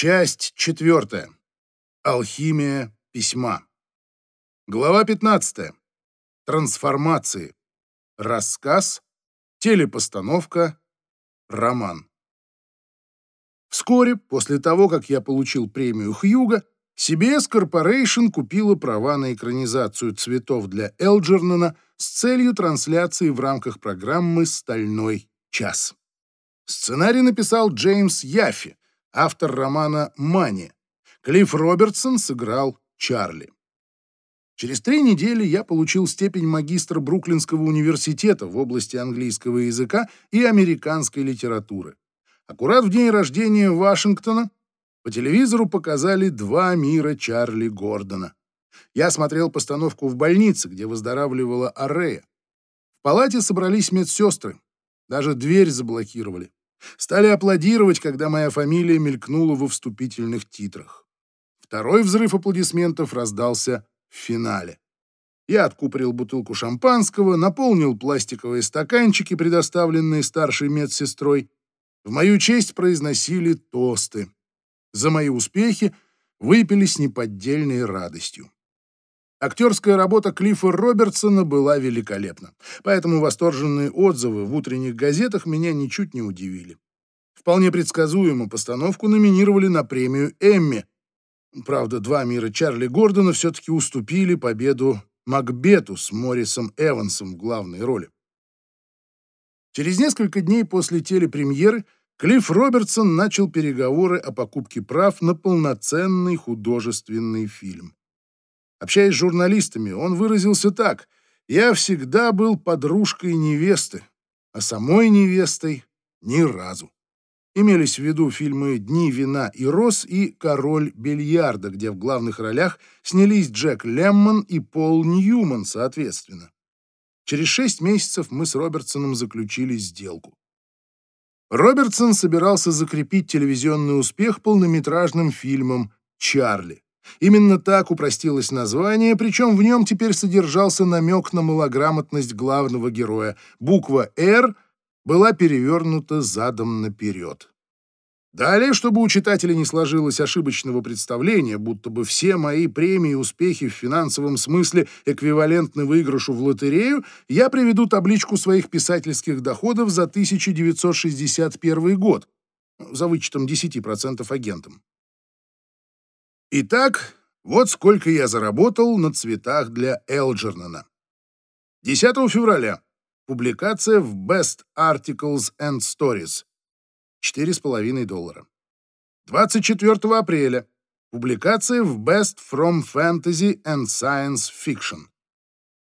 Часть четвертая. Алхимия письма. Глава 15. Трансформации. Рассказ. Телепостановка. Роман. Вскоре, после того, как я получил премию Хьюга, CBS Corporation купила права на экранизацию «Цветов» для Элджернона с целью трансляции в рамках программы «Стальной час». Сценарий написал Джеймс Яффи, автор романа «Мани». Клифф Робертсон сыграл Чарли. Через три недели я получил степень магистра Бруклинского университета в области английского языка и американской литературы. Аккурат в день рождения Вашингтона по телевизору показали «Два мира Чарли Гордона». Я смотрел постановку в больнице, где выздоравливала Арея. В палате собрались медсестры. Даже дверь заблокировали. Стали аплодировать, когда моя фамилия мелькнула во вступительных титрах. Второй взрыв аплодисментов раздался в финале. Я откупорил бутылку шампанского, наполнил пластиковые стаканчики, предоставленные старшей медсестрой. В мою честь произносили тосты. За мои успехи выпили с неподдельной радостью. Актерская работа Клиффа Робертсона была великолепна, поэтому восторженные отзывы в утренних газетах меня ничуть не удивили. Вполне предсказуемо постановку номинировали на премию «Эмми». Правда, два мира Чарли Гордона все-таки уступили победу Макбету с Моррисом Эвансом в главной роли. Через несколько дней после телепремьеры Клифф Робертсон начал переговоры о покупке прав на полноценный художественный фильм. Общаясь с журналистами, он выразился так. «Я всегда был подружкой невесты, а самой невестой ни разу». Имелись в виду фильмы «Дни вина и роз» и «Король бильярда», где в главных ролях снялись Джек Леммон и Пол Ньюман, соответственно. Через шесть месяцев мы с Робертсоном заключили сделку. Робертсон собирался закрепить телевизионный успех полнометражным фильмом «Чарли». Именно так упростилось название, причем в нем теперь содержался намек на малограмотность главного героя. Буква «Р» была перевернута задом наперед. Далее, чтобы у читателя не сложилось ошибочного представления, будто бы все мои премии и успехи в финансовом смысле эквивалентны выигрышу в лотерею, я приведу табличку своих писательских доходов за 1961 год, за вычетом 10% агентам. Итак, вот сколько я заработал на цветах для Элджернона. 10 февраля. Публикация в Best Articles and Stories. 4,5 доллара. 24 апреля. Публикация в Best From Fantasy and Science Fiction.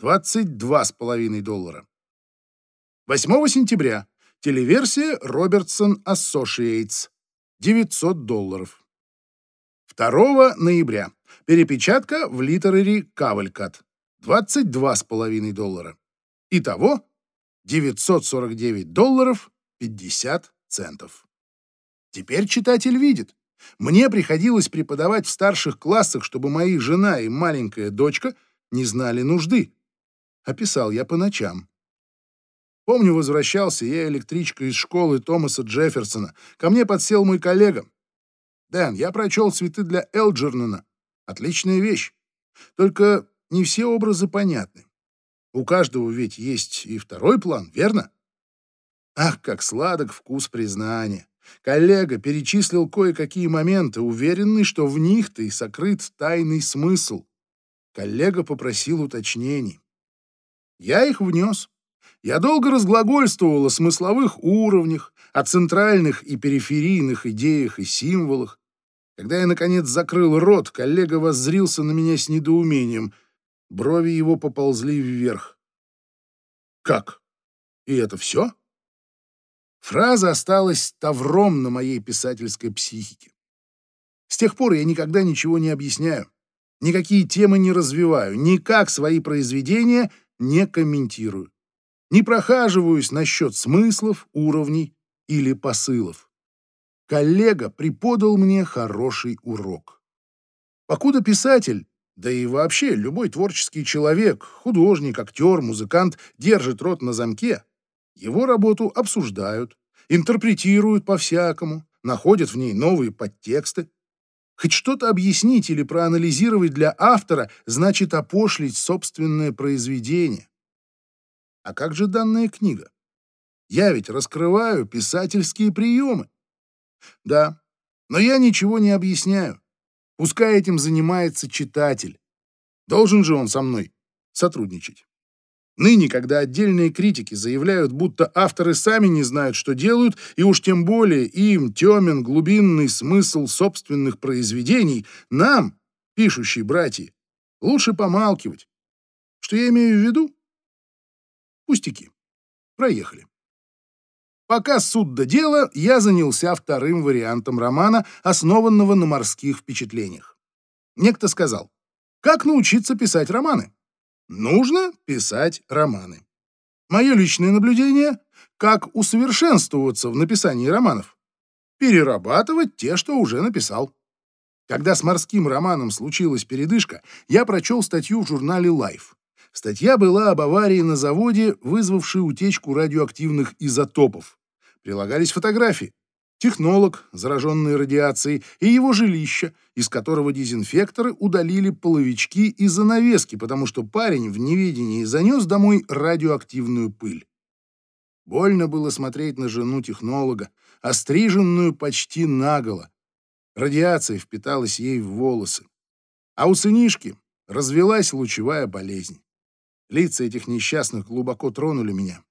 22,5 доллара. 8 сентября. Телеверсия Robertson Associates. 900 долларов. 2 ноября. Перепечатка в Literary Cavalcade. 22,5 доллара. Итого 949 долларов 50 центов. Теперь читатель видит. Мне приходилось преподавать в старших классах, чтобы мои жена и маленькая дочка не знали нужды. Описал я по ночам. Помню, возвращался я электричкой из школы Томаса Джефферсона. Ко мне подсел мой коллега. Дэн, я прочел «Цветы для Элджернона». Отличная вещь. Только не все образы понятны. У каждого ведь есть и второй план, верно? Ах, как сладок вкус признания. Коллега перечислил кое-какие моменты, уверенный, что в них-то и сокрыт тайный смысл. Коллега попросил уточнений. Я их внес. Я долго разглагольствовал о смысловых уровнях, о центральных и периферийных идеях и символах. Когда я, наконец, закрыл рот, коллега воззрился на меня с недоумением. Брови его поползли вверх. «Как? И это все?» Фраза осталась тавром на моей писательской психике. С тех пор я никогда ничего не объясняю, никакие темы не развиваю, никак свои произведения не комментирую, не прохаживаюсь насчет смыслов, уровней или посылов. Коллега преподал мне хороший урок. Покуда писатель, да и вообще любой творческий человек, художник, актер, музыкант держит рот на замке, его работу обсуждают, интерпретируют по-всякому, находят в ней новые подтексты, Хоть что-то объяснить или проанализировать для автора значит опошлить собственное произведение. А как же данная книга? Я ведь раскрываю писательские приемы. Да, но я ничего не объясняю. Пускай этим занимается читатель. Должен же он со мной сотрудничать. Ныне, когда отдельные критики заявляют, будто авторы сами не знают, что делают, и уж тем более им темен глубинный смысл собственных произведений, нам, пишущие братья, лучше помалкивать. Что я имею в виду? Пустяки. Проехали. Пока суд до дела, я занялся вторым вариантом романа, основанного на морских впечатлениях. Некто сказал, как научиться писать романы? Нужно писать романы. Мое личное наблюдение — как усовершенствоваться в написании романов. Перерабатывать те, что уже написал. Когда с морским романом случилась передышка, я прочел статью в журнале Life. Статья была об аварии на заводе, вызвавшей утечку радиоактивных изотопов. Прилагались фотографии. Технолог, зараженный радиацией, и его жилище, из которого дезинфекторы удалили половички и занавески, потому что парень в неведении занес домой радиоактивную пыль. Больно было смотреть на жену технолога, остриженную почти наголо. Радиация впиталась ей в волосы. А у сынишки развелась лучевая болезнь. Лица этих несчастных глубоко тронули меня.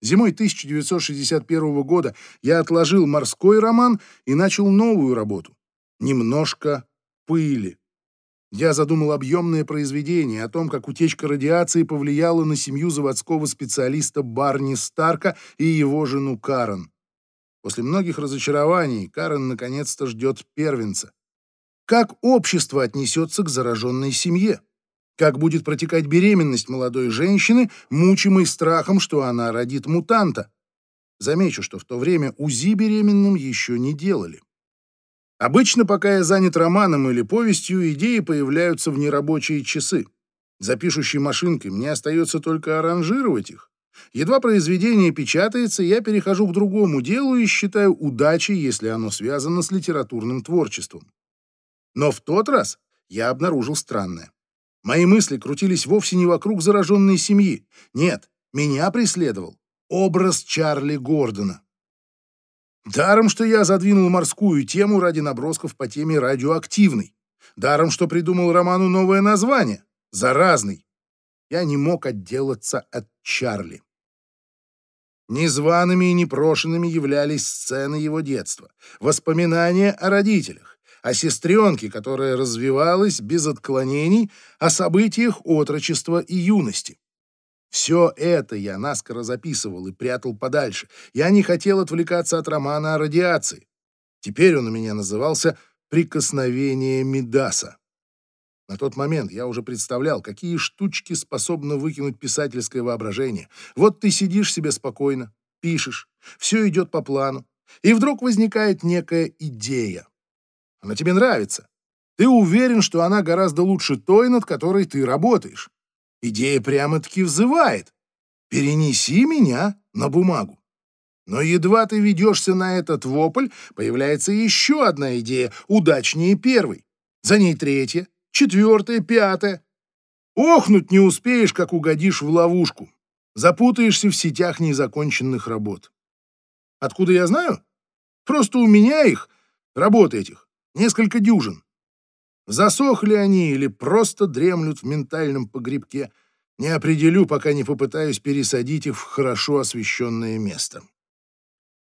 Зимой 1961 года я отложил морской роман и начал новую работу. Немножко пыли. Я задумал объемное произведение о том, как утечка радиации повлияла на семью заводского специалиста Барни Старка и его жену Карен. После многих разочарований Карен наконец-то ждет первенца. Как общество отнесется к зараженной семье? Как будет протекать беременность молодой женщины, мучимой страхом, что она родит мутанта. Замечу, что в то время УЗИ беременным еще не делали. Обычно, пока я занят романом или повестью, идеи появляются в нерабочие часы. За пишущей машинкой мне остается только аранжировать их. Едва произведение печатается, я перехожу к другому делу и считаю удачей, если оно связано с литературным творчеством. Но в тот раз я обнаружил странное. Мои мысли крутились вовсе не вокруг зараженной семьи. Нет, меня преследовал образ Чарли Гордона. Даром, что я задвинул морскую тему ради набросков по теме радиоактивной. Даром, что придумал роману новое название — «Заразный». Я не мог отделаться от Чарли. Незваными и непрошенными являлись сцены его детства, воспоминания о родителях, о сестренке, которая развивалась без отклонений, о событиях отрочества и юности. Все это я наскоро записывал и прятал подальше. Я не хотел отвлекаться от романа о радиации. Теперь он у меня назывался «Прикосновение Мидаса». На тот момент я уже представлял, какие штучки способно выкинуть писательское воображение. Вот ты сидишь себе спокойно, пишешь, все идет по плану, и вдруг возникает некая идея. Она тебе нравится. Ты уверен, что она гораздо лучше той, над которой ты работаешь. Идея прямо-таки взывает. Перенеси меня на бумагу. Но едва ты ведешься на этот вопль, появляется еще одна идея, удачнее первой. За ней третья, четвертая, пятая. Охнуть не успеешь, как угодишь в ловушку. Запутаешься в сетях незаконченных работ. Откуда я знаю? Просто у меня их, работ этих, Несколько дюжин. Засохли они или просто дремлют в ментальном погребке, не определю, пока не попытаюсь пересадить их в хорошо освещенное место.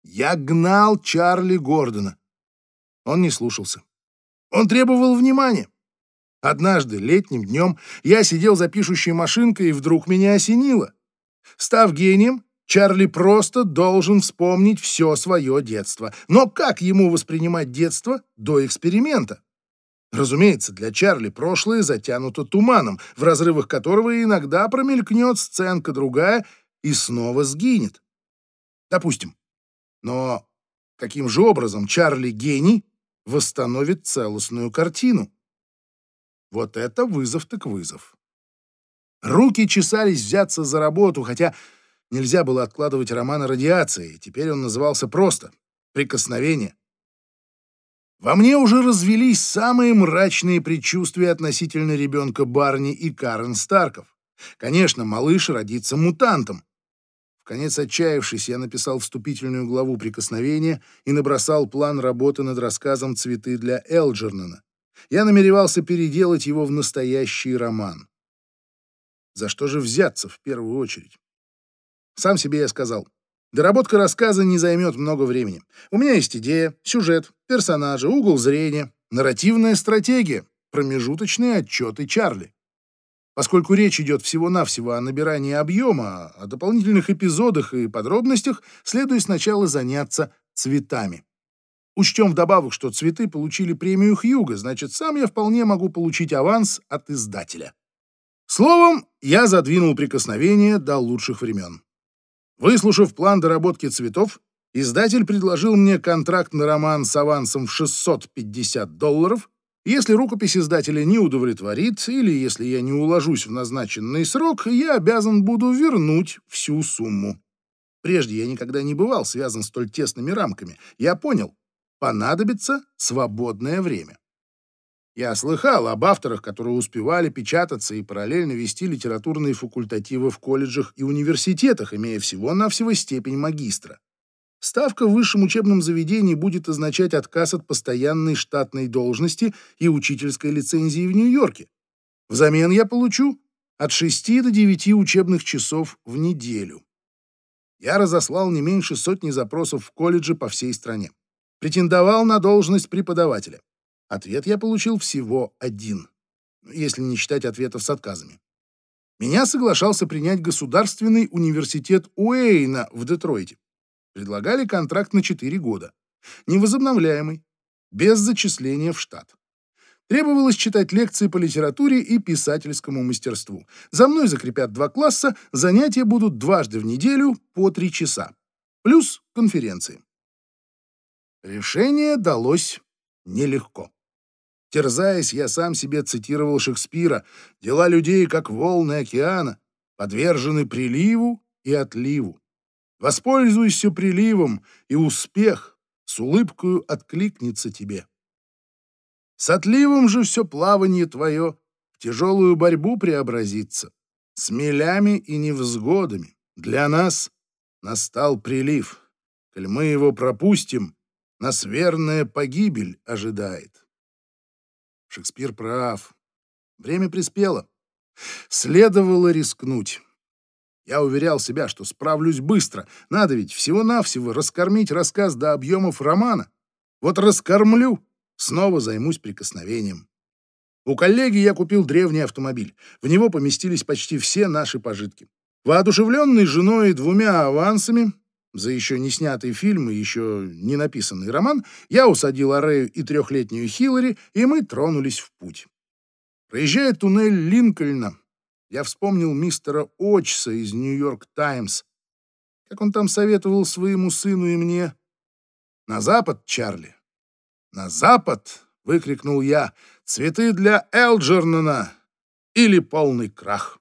Я гнал Чарли Гордона. Он не слушался. Он требовал внимания. Однажды, летним днем, я сидел за пишущей машинкой, и вдруг меня осенило. Став гением, Чарли просто должен вспомнить все свое детство. Но как ему воспринимать детство до эксперимента? Разумеется, для Чарли прошлое затянуто туманом, в разрывах которого иногда промелькнет сценка другая и снова сгинет. Допустим. Но каким же образом Чарли гений восстановит целостную картину? Вот это вызов так вызов. Руки чесались взяться за работу, хотя Нельзя было откладывать роман о радиации, теперь он назывался просто «Прикосновение». Во мне уже развелись самые мрачные предчувствия относительно ребенка Барни и Карен Старков. Конечно, малыш родится мутантом. В конец отчаявшись, я написал вступительную главу прикосновения и набросал план работы над рассказом «Цветы для Элджернона». Я намеревался переделать его в настоящий роман. За что же взяться в первую очередь? Сам себе я сказал, Доработка рассказа не займет много времени. У меня есть идея, сюжет, персонажи, угол зрения, нарративная стратегия, промежуточные отчеты Чарли. Поскольку речь идет всего-навсего о набирании объема, о дополнительных эпизодах и подробностях, следует сначала заняться цветами. Учтем вдобавок, что цветы получили премию Хьюга, значит, сам я вполне могу получить аванс от издателя. Словом, я задвинул прикосновение до лучших времен. Выслушав план доработки цветов, издатель предложил мне контракт на роман с авансом в 650 долларов, если рукопись издателя не удовлетворит или если я не уложусь в назначенный срок, я обязан буду вернуть всю сумму. Прежде я никогда не бывал связан столь тесными рамками. Я понял, понадобится свободное время. Я слыхал об авторах, которые успевали печататься и параллельно вести литературные факультативы в колледжах и университетах, имея всего-навсего степень магистра. Ставка в высшем учебном заведении будет означать отказ от постоянной штатной должности и учительской лицензии в Нью-Йорке. Взамен я получу от 6 до 9 учебных часов в неделю. Я разослал не меньше сотни запросов в колледжи по всей стране. Претендовал на должность преподавателя. Ответ я получил всего один, если не считать ответов с отказами. Меня соглашался принять Государственный университет Уэйна в Детройте. Предлагали контракт на 4 года, невозобновляемый, без зачисления в штат. Требовалось читать лекции по литературе и писательскому мастерству. За мной закрепят два класса, занятия будут дважды в неделю по три часа. Плюс конференции. Решение далось нелегко. Терзаясь, я сам себе цитировал Шекспира «Дела людей, как волны океана, подвержены приливу и отливу. Воспользуйся приливом, и успех с улыбкою откликнется тебе. С отливом же все плавание твое в тяжелую борьбу преобразится, с мелями и невзгодами. Для нас настал прилив. Коль мы его пропустим, нас верная погибель ожидает. Шекспир прав. Время приспело. Следовало рискнуть. Я уверял себя, что справлюсь быстро. Надо ведь всего-навсего раскормить рассказ до объемов романа. Вот раскормлю, снова займусь прикосновением. У коллеги я купил древний автомобиль. В него поместились почти все наши пожитки. Воодушевленный женой и двумя авансами, за еще не снятый фильм и еще не написанный роман, я усадил Арею и трехлетнюю Хиллари, и мы тронулись в путь. Проезжая туннель Линкольна, я вспомнил мистера Очса из «Нью-Йорк Таймс», как он там советовал своему сыну и мне. «На запад, Чарли! На запад!» — выкрикнул я. «Цветы для Элджернона! Или полный крах!»